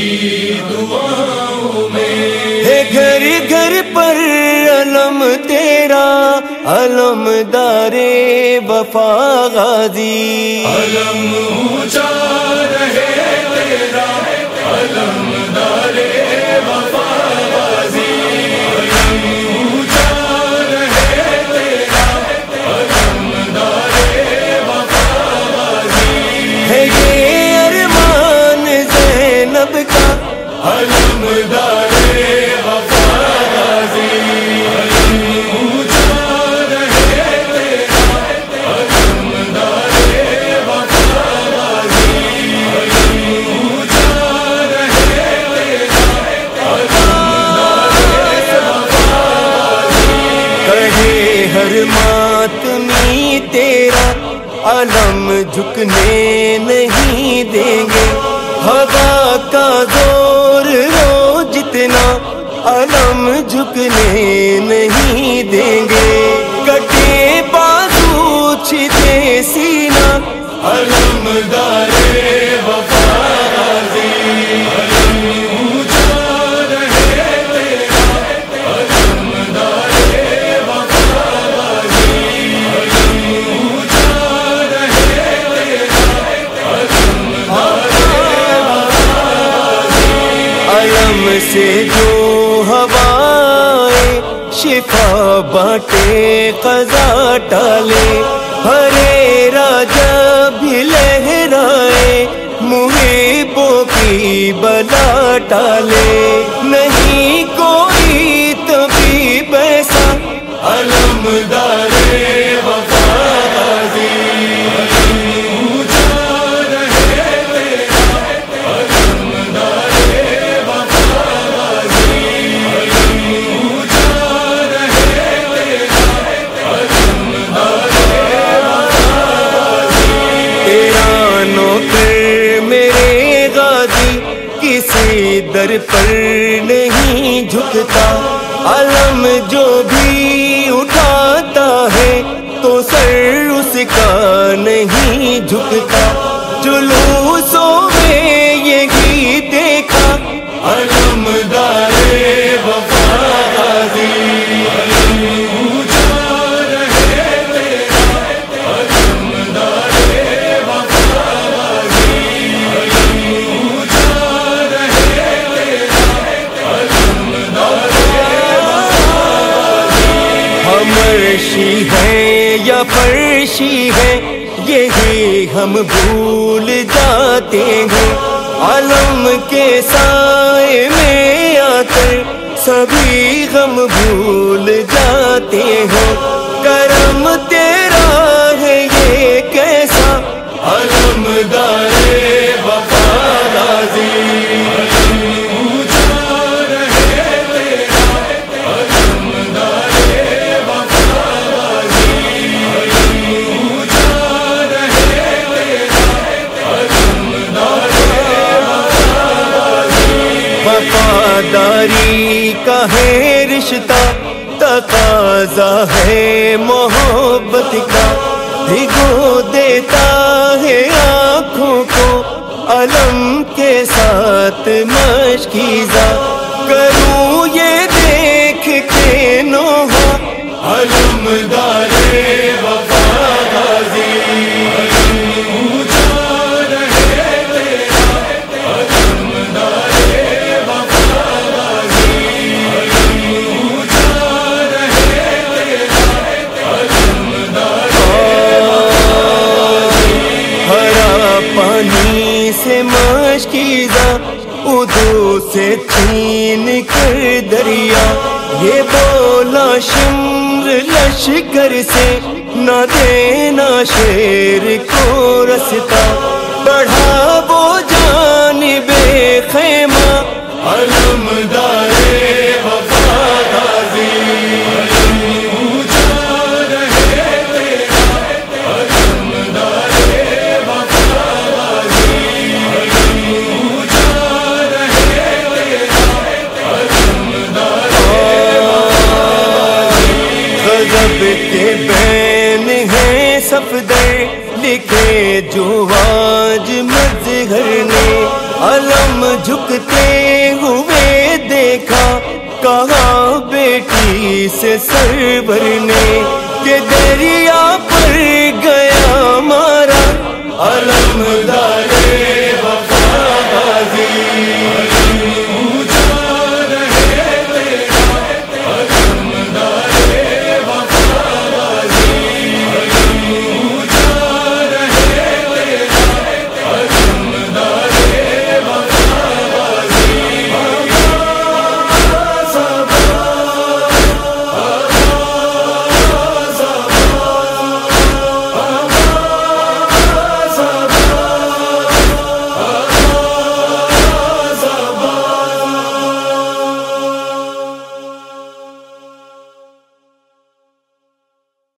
کی دعاؤں میں ہے گھر گھر پر علم تیرا، علم دار وفا غازی۔ علم اونچا رہے۔ ہر ماتمی تیرا علم جھکنے نہیں دیں گے۔ ہوا کا زور ہو جتنا علم جھکنے نہیں دیں گے۔ کٹے بازو چھتے سینہ۔ علم دارے شفا بانٹے قضا ٹالے۔ ہرے راجا بھی لہرائے محبوں کی بلا ٹالے۔ کسی در پر نہیں جھکتا، علم جو بھی اٹھاتا ہے تو سر اس کا نہیں جھکتا۔ جلوسوں فرشی ہے یا فرشی ہے، یہی ہم بھول جاتے ہیں۔ علم کے سائے میں آ کر سبھی غم بھول جاتے ہیں۔ کرم تیرے وفاداری کا ہے رشتہ تقاضا ہے، محبت کا بھگو دیتا ہے آنکھوں کو۔ علم کے ساتھ مشکیزہ کروں۔ سے مشکیزہ ادو سے تین کر دریا۔ یہ بولا شمر لشکر سے۔ نہ دینا شیر کو رستا بڑھا وہ جان بے خیمہ۔ علم دارے۔ دے لکھے جو آج مزہر نے علم جھکتے ہوئے دیکھا۔ کہاں بیٹی سے سر نے کہ دریا پر گیا مارا۔ علم دار